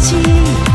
记忆